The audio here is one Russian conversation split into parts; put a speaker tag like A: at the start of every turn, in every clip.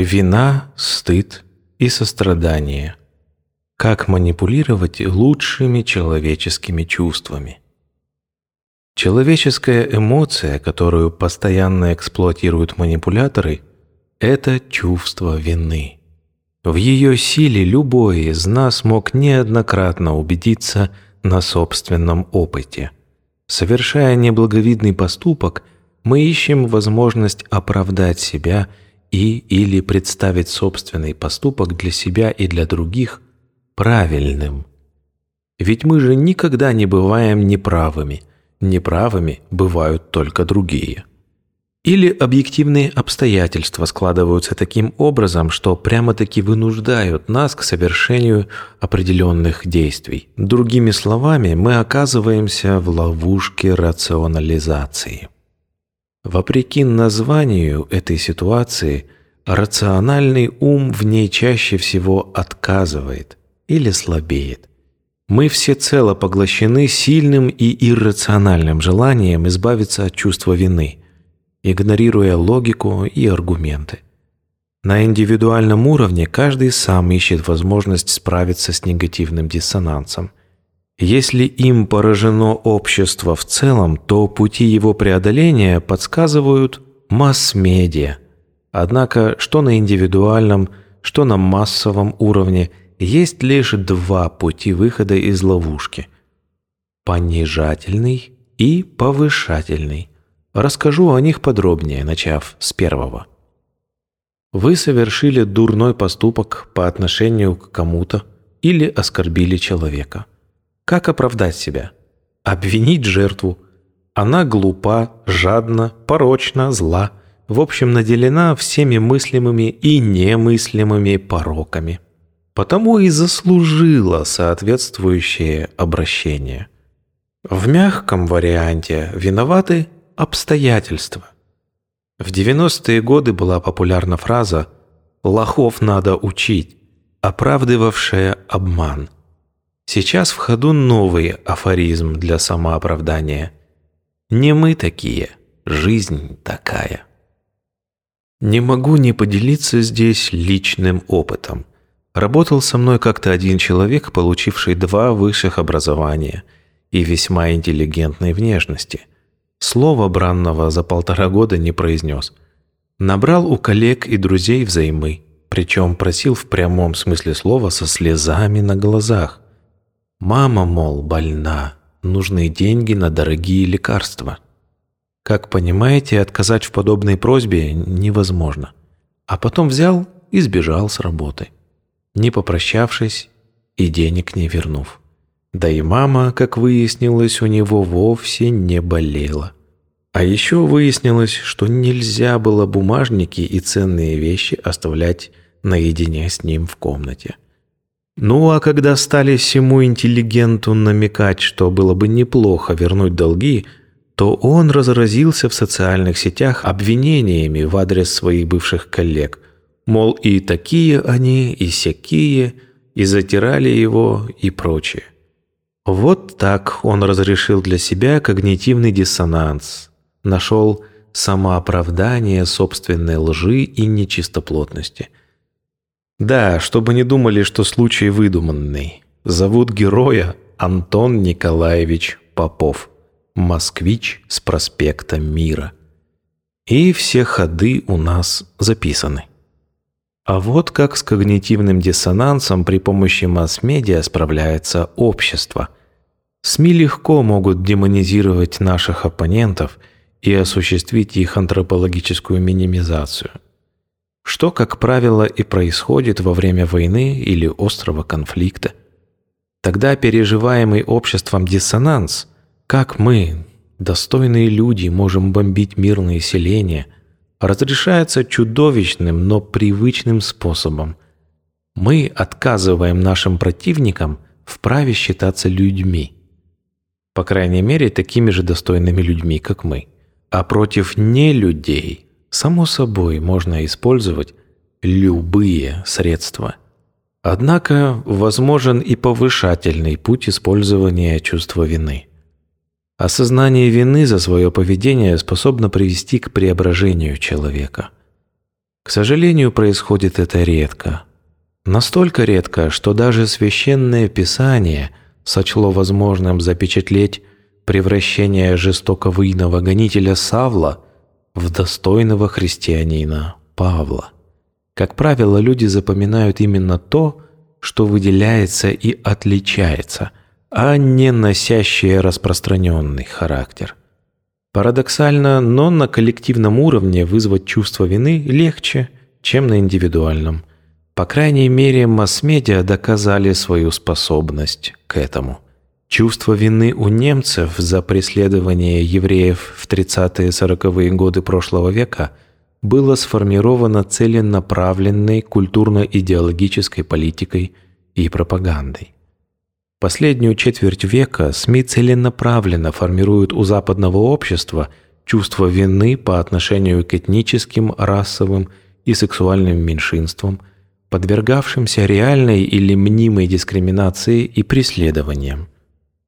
A: Вина, стыд и сострадание. Как манипулировать лучшими человеческими чувствами. Человеческая эмоция, которую постоянно эксплуатируют манипуляторы, это чувство вины. В ее силе любой из нас мог неоднократно убедиться на собственном опыте. Совершая неблаговидный поступок, мы ищем возможность оправдать себя и или представить собственный поступок для себя и для других правильным. Ведь мы же никогда не бываем неправыми. Неправыми бывают только другие. Или объективные обстоятельства складываются таким образом, что прямо-таки вынуждают нас к совершению определенных действий. Другими словами, мы оказываемся в ловушке рационализации. Вопреки названию этой ситуации, рациональный ум в ней чаще всего отказывает или слабеет. Мы всецело поглощены сильным и иррациональным желанием избавиться от чувства вины, игнорируя логику и аргументы. На индивидуальном уровне каждый сам ищет возможность справиться с негативным диссонансом. Если им поражено общество в целом, то пути его преодоления подсказывают масс-медиа. Однако, что на индивидуальном, что на массовом уровне, есть лишь два пути выхода из ловушки – понижательный и повышательный. Расскажу о них подробнее, начав с первого. Вы совершили дурной поступок по отношению к кому-то или оскорбили человека – как оправдать себя? Обвинить жертву. Она глупа, жадна, порочна, зла. В общем, наделена всеми мыслимыми и немыслимыми пороками. Потому и заслужила соответствующее обращение. В мягком варианте виноваты обстоятельства. В 90-е годы была популярна фраза «лохов надо учить», оправдывавшая обман – Сейчас в ходу новый афоризм для самооправдания. Не мы такие, жизнь такая. Не могу не поделиться здесь личным опытом. Работал со мной как-то один человек, получивший два высших образования и весьма интеллигентной внешности. Слова бранного за полтора года не произнес. Набрал у коллег и друзей взаймы, причем просил в прямом смысле слова со слезами на глазах – Мама, мол, больна, нужны деньги на дорогие лекарства. Как понимаете, отказать в подобной просьбе невозможно. А потом взял и сбежал с работы, не попрощавшись и денег не вернув. Да и мама, как выяснилось, у него вовсе не болела. А еще выяснилось, что нельзя было бумажники и ценные вещи оставлять наедине с ним в комнате. Ну а когда стали всему интеллигенту намекать, что было бы неплохо вернуть долги, то он разразился в социальных сетях обвинениями в адрес своих бывших коллег. Мол, и такие они, и сякие, и затирали его, и прочее. Вот так он разрешил для себя когнитивный диссонанс, нашел самооправдание собственной лжи и нечистоплотности – да, чтобы не думали, что случай выдуманный. Зовут героя Антон Николаевич Попов. Москвич с проспекта Мира. И все ходы у нас записаны. А вот как с когнитивным диссонансом при помощи масс-медиа справляется общество. СМИ легко могут демонизировать наших оппонентов и осуществить их антропологическую минимизацию – что, как правило, и происходит во время войны или острого конфликта. Тогда переживаемый обществом диссонанс, как мы, достойные люди, можем бомбить мирные селения, разрешается чудовищным, но привычным способом. Мы отказываем нашим противникам в праве считаться людьми. По крайней мере, такими же достойными людьми, как мы. А против нелюдей – Само собой, можно использовать любые средства. Однако возможен и повышательный путь использования чувства вины. Осознание вины за свое поведение способно привести к преображению человека. К сожалению, происходит это редко. Настолько редко, что даже священное писание сочло возможным запечатлеть превращение жестокого гонителя Савла в достойного христианина Павла. Как правило, люди запоминают именно то, что выделяется и отличается, а не носящее распространенный характер. Парадоксально, но на коллективном уровне вызвать чувство вины легче, чем на индивидуальном. По крайней мере, масс-медиа доказали свою способность к этому. Чувство вины у немцев за преследование евреев в 30-40-е годы прошлого века было сформировано целенаправленной культурно-идеологической политикой и пропагандой. Последнюю четверть века СМИ целенаправленно формируют у западного общества чувство вины по отношению к этническим, расовым и сексуальным меньшинствам, подвергавшимся реальной или мнимой дискриминации и преследованиям.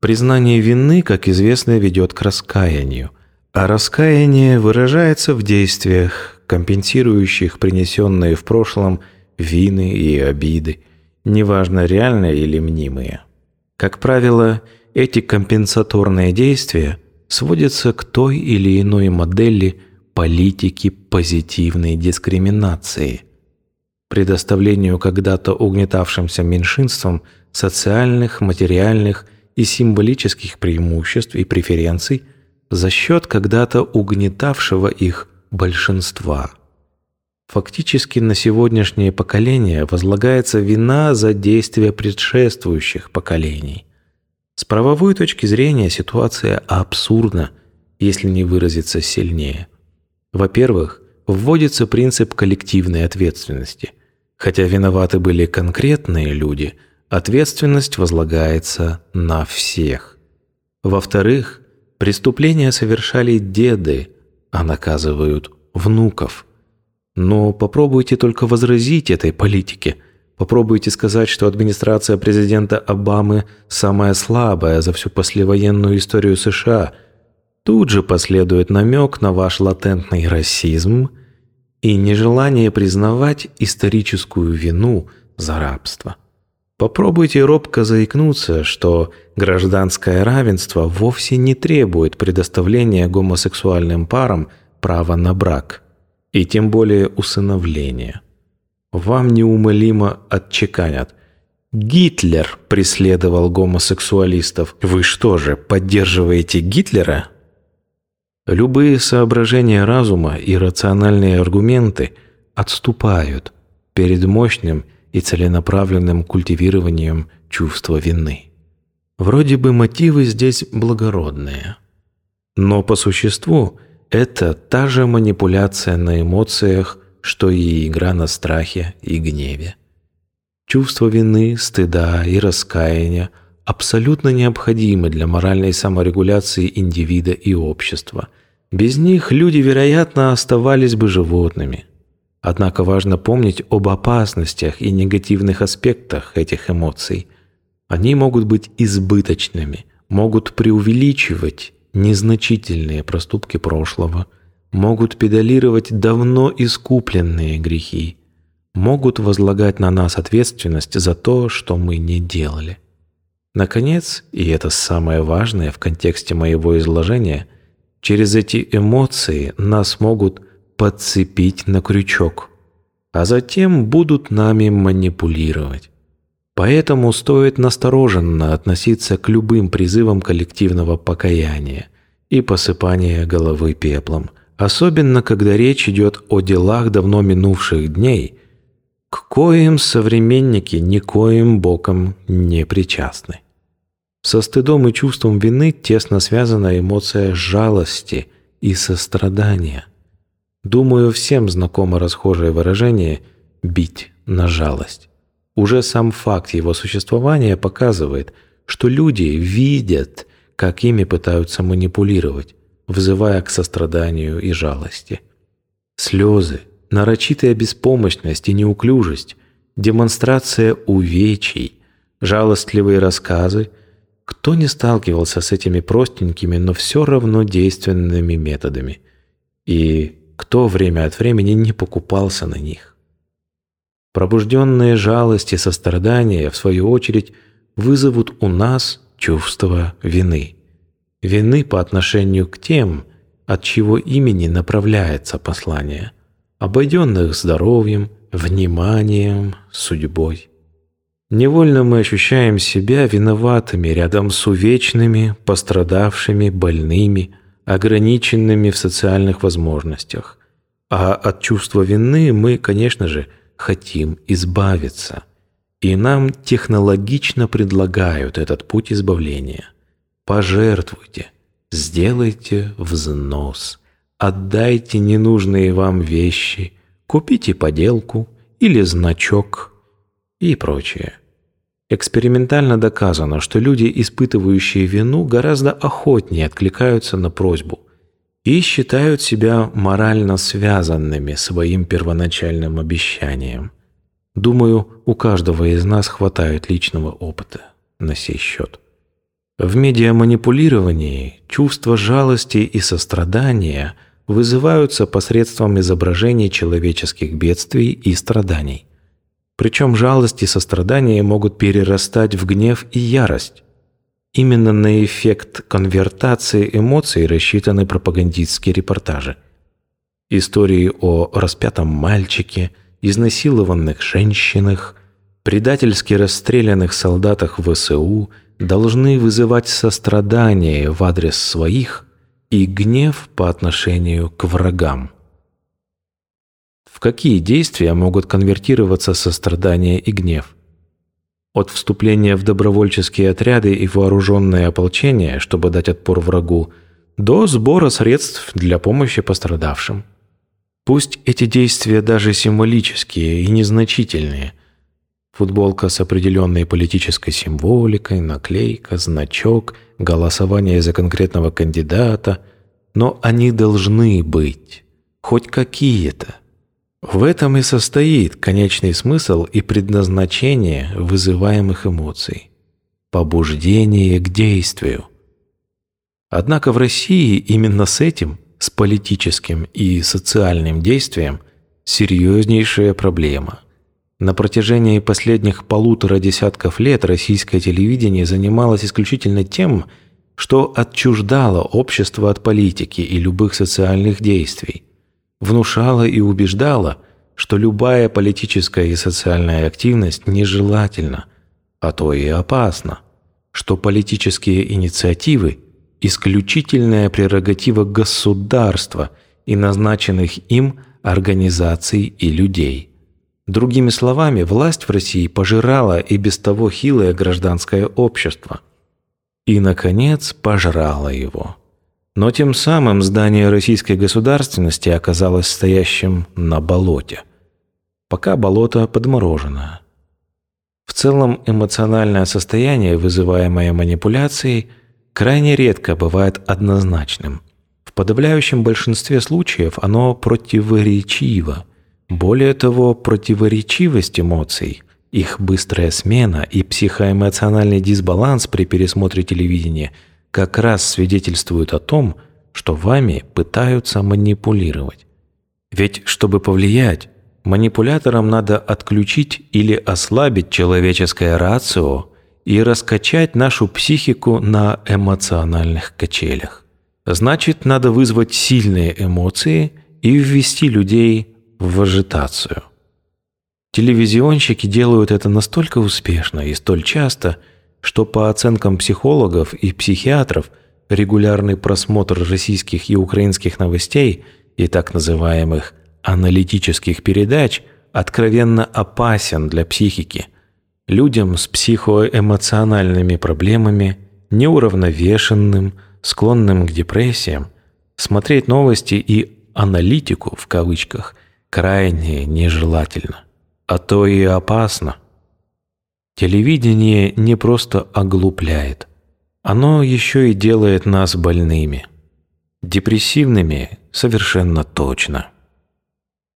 A: Признание вины, как известно, ведет к раскаянию, а раскаяние выражается в действиях, компенсирующих принесенные в прошлом вины и обиды, неважно реальные или мнимые. Как правило, эти компенсаторные действия сводятся к той или иной модели политики позитивной дискриминации, предоставлению когда-то угнетавшимся меньшинствам социальных, материальных и символических преимуществ и преференций за счет когда-то угнетавшего их большинства. Фактически на сегодняшнее поколение возлагается вина за действия предшествующих поколений. С правовой точки зрения ситуация абсурдна, если не выразиться сильнее. Во-первых, вводится принцип коллективной ответственности. Хотя виноваты были конкретные люди, ответственность возлагается на всех. Во-вторых, преступления совершали деды, а наказывают внуков – но попробуйте только возразить этой политике. Попробуйте сказать, что администрация президента Обамы самая слабая за всю послевоенную историю США. Тут же последует намек на ваш латентный расизм и нежелание признавать историческую вину за рабство. Попробуйте робко заикнуться, что гражданское равенство вовсе не требует предоставления гомосексуальным парам права на брак и тем более усыновления. Вам неумолимо отчеканят. Гитлер преследовал гомосексуалистов. Вы что же, поддерживаете Гитлера? Любые соображения разума и рациональные аргументы отступают перед мощным и целенаправленным культивированием чувства вины. Вроде бы мотивы здесь благородные, но по существу – это та же манипуляция на эмоциях, что и игра на страхе и гневе. Чувство вины, стыда и раскаяния абсолютно необходимы для моральной саморегуляции индивида и общества. Без них люди, вероятно, оставались бы животными. Однако важно помнить об опасностях и негативных аспектах этих эмоций. Они могут быть избыточными, могут преувеличивать незначительные проступки прошлого, могут педалировать давно искупленные грехи, могут возлагать на нас ответственность за то, что мы не делали. Наконец, и это самое важное в контексте моего изложения, через эти эмоции нас могут подцепить на крючок, а затем будут нами манипулировать. Поэтому стоит настороженно относиться к любым призывам коллективного покаяния и посыпания головы пеплом, особенно когда речь идет о делах давно минувших дней, к коим современники никоим боком не причастны. Со стыдом и чувством вины тесно связана эмоция жалости и сострадания. Думаю, всем знакомо расхожее выражение «бить на жалость». Уже сам факт его существования показывает, что люди видят, как ими пытаются манипулировать, вызывая к состраданию и жалости. Слезы, нарочитая беспомощность и неуклюжесть, демонстрация увечий, жалостливые рассказы – кто не сталкивался с этими простенькими, но все равно действенными методами? И кто время от времени не покупался на них. Пробужденные жалости и сострадания, в свою очередь, вызовут у нас чувство вины. Вины по отношению к тем, от чего имени направляется послание, обойденных здоровьем, вниманием, судьбой. Невольно мы ощущаем себя виноватыми рядом с увечными, пострадавшими, больными, ограниченными в социальных возможностях. А от чувства вины мы, конечно же, хотим избавиться. И нам технологично предлагают этот путь избавления. Пожертвуйте, сделайте взнос, отдайте ненужные вам вещи, купите поделку или значок и прочее. Экспериментально доказано, что люди, испытывающие вину, гораздо охотнее откликаются на просьбу и считают себя морально связанными своим первоначальным обещанием. Думаю, у каждого из нас хватает личного опыта на сей счет. В медиаманипулировании чувство жалости и сострадания вызываются посредством изображений человеческих бедствий и страданий. Причем жалость и сострадание могут перерастать в гнев и ярость. Именно на эффект конвертации эмоций рассчитаны пропагандистские репортажи. Истории о распятом мальчике, изнасилованных женщинах, предательски расстрелянных солдатах ВСУ должны вызывать сострадание в адрес своих и гнев по отношению к врагам. В какие действия могут конвертироваться сострадание и гнев? От вступления в добровольческие отряды и вооруженное ополчение, чтобы дать отпор врагу, до сбора средств для помощи пострадавшим. Пусть эти действия даже символические и незначительные. Футболка с определенной политической символикой, наклейка, значок, голосование за конкретного кандидата, но они должны быть, хоть какие-то. В этом и состоит конечный смысл и предназначение вызываемых эмоций – побуждение к действию. Однако в России именно с этим, с политическим и социальным действием, серьезнейшая проблема. На протяжении последних полутора десятков лет российское телевидение занималось исключительно тем, что отчуждало общество от политики и любых социальных действий – внушала и убеждала, что любая политическая и социальная активность нежелательна, а то и опасна, что политические инициативы – исключительная прерогатива государства и назначенных им организаций и людей. Другими словами, власть в России пожирала и без того хилое гражданское общество. И, наконец, пожрала его. Но тем самым здание российской государственности оказалось стоящим на болоте. Пока болото подморожено. В целом эмоциональное состояние, вызываемое манипуляцией, крайне редко бывает однозначным. В подавляющем большинстве случаев оно противоречиво. Более того, противоречивость эмоций, их быстрая смена и психоэмоциональный дисбаланс при пересмотре телевидения – как раз свидетельствуют о том, что вами пытаются манипулировать. Ведь чтобы повлиять, манипуляторам надо отключить или ослабить человеческое рацио и раскачать нашу психику на эмоциональных качелях. Значит, надо вызвать сильные эмоции и ввести людей в ажитацию. Телевизионщики делают это настолько успешно и столь часто – что по оценкам психологов и психиатров регулярный просмотр российских и украинских новостей и так называемых аналитических передач откровенно опасен для психики. Людям с психоэмоциональными проблемами, неуравновешенным, склонным к депрессиям, смотреть новости и «аналитику» в кавычках крайне нежелательно, а то и опасно. Телевидение не просто оглупляет, оно еще и делает нас больными. Депрессивными совершенно точно.